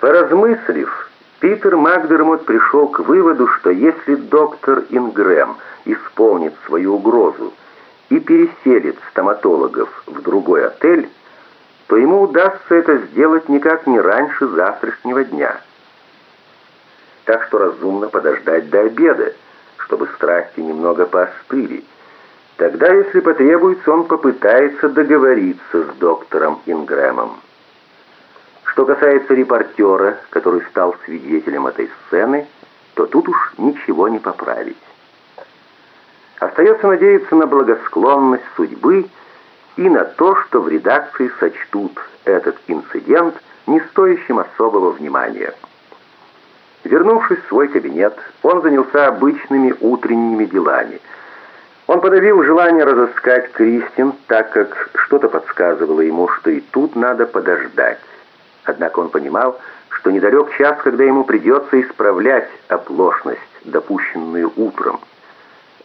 Поразмыслив, Питер Макдермот пришел к выводу, что если доктор Ингрэм исполнит свою угрозу и переселит стоматологов в другой отель, то ему удастся это сделать никак не раньше завтрашнего дня. Так что разумно подождать до обеда, чтобы страсти немного поостыли. Тогда, если потребуется, он попытается договориться с доктором Ингрэмом. Что касается репортера, который стал свидетелем этой сцены, то тут уж ничего не поправить. Остается надеяться на благосклонность судьбы и на то, что в редакции сочтут этот инцидент не стоящим особого внимания. Вернувшись в свой кабинет, он занялся обычными утренними делами. Он подавил желание разыскать Кристин, так как что-то подсказывало ему, что и тут надо подождать. Однако он понимал, что недалек час, когда ему придется исправлять оплошность, допущенную утром.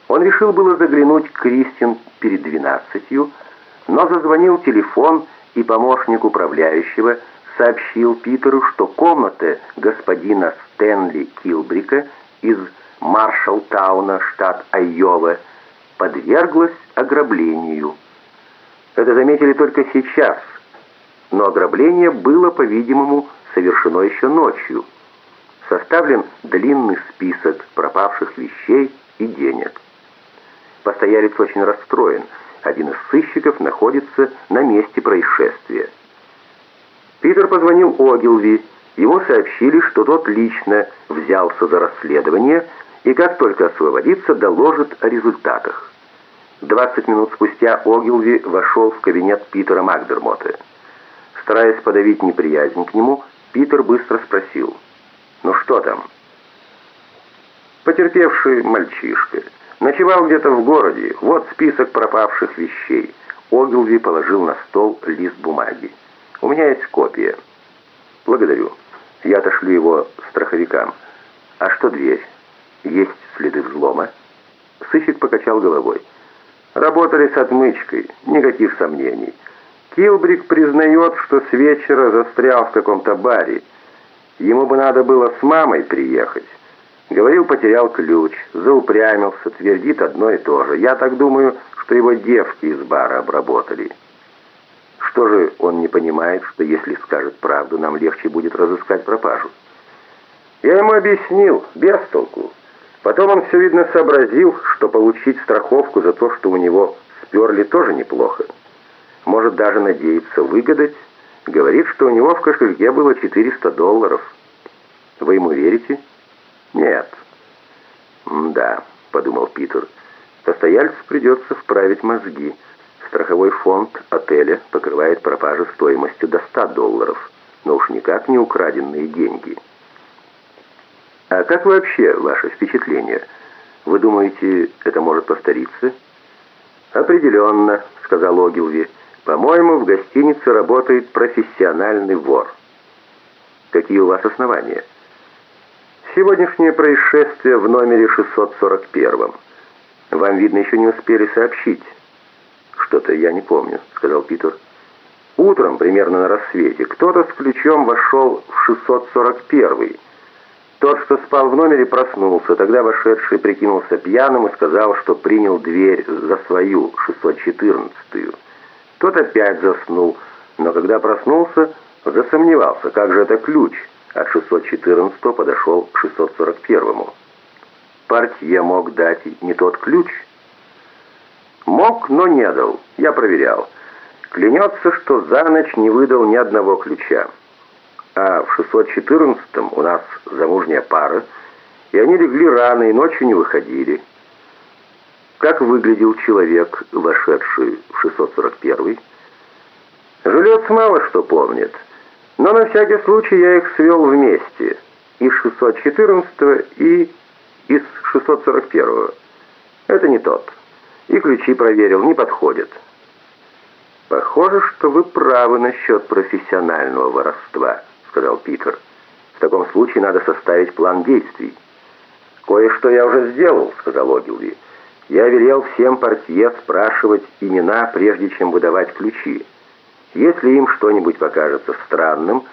Он решил было заглянуть к Кристин перед двенадцатью, но зазвонил телефон, и помощник управляющего сообщил Питеру, что комната господина Стэнли Килбрика из Маршаллтауна, штат Айова, подверглась ограблению. Это заметили только сейчас – но ограбление было, по-видимому, совершено еще ночью. Составлен длинный список пропавших вещей и денег. Постоялец очень расстроен. Один из сыщиков находится на месте происшествия. Питер позвонил Огилви. Ему сообщили, что тот лично взялся за расследование и как только освободится, доложит о результатах. 20 минут спустя Огилви вошел в кабинет Питера Макдермота. Стараясь подавить неприязнь к нему, Питер быстро спросил, «Ну что там?» «Потерпевший мальчишка. Ночевал где-то в городе. Вот список пропавших вещей». Огилви положил на стол лист бумаги. «У меня есть копия». «Благодарю. Я отошлю его страховикам». «А что дверь? Есть следы взлома?» Сыщик покачал головой. «Работали с отмычкой. Никаких сомнений». Килбрик признает, что с вечера застрял в каком-то баре. Ему бы надо было с мамой приехать. Говорил, потерял ключ, заупрямился, твердит одно и то же. Я так думаю, что его девки из бара обработали. Что же он не понимает, что если скажет правду, нам легче будет разыскать пропажу? Я ему объяснил, без толку. Потом он все видно сообразил, что получить страховку за то, что у него сперли, тоже неплохо может даже надеяться выгадать, говорит, что у него в кошельке было 400 долларов. Вы ему верите? Нет. «Да», — подумал Питер, — «постояльцу придется вправить мозги. Страховой фонд отеля покрывает пропажи стоимостью до 100 долларов, но уж никак не украденные деньги». «А как вообще ваше впечатление? Вы думаете, это может повториться?» «Определенно», — сказал Огилви, — по-моему, в гостинице работает профессиональный вор. Какие у вас основания? Сегодняшнее происшествие в номере 641. Вам, видно, еще не успели сообщить. Что-то я не помню, сказал Питер. Утром, примерно на рассвете, кто-то с ключом вошел в 641. Тот, что спал в номере, проснулся. Тогда вошедший прикинулся пьяным и сказал, что принял дверь за свою, 614-ю. Тот опять заснул, но когда проснулся, засомневался, как же это ключ. От 614 подошел к 641. Партия мог дать не тот ключ? Мог, но не дал. Я проверял. Клянется, что за ночь не выдал ни одного ключа. А в 614 у нас замужняя пара, и они легли рано и ночью не выходили. Как выглядел человек, вошедший в 641 Жилец мало что помнит, но на всякий случай я их свел вместе, из 614 и из 641 -го. Это не тот. И ключи проверил, не подходят. «Похоже, что вы правы насчет профессионального воровства», — сказал Питер. «В таком случае надо составить план действий». «Кое-что я уже сделал», — сказал Огилви. Я велел всем портье спрашивать имена, прежде чем выдавать ключи. Если им что-нибудь покажется странным,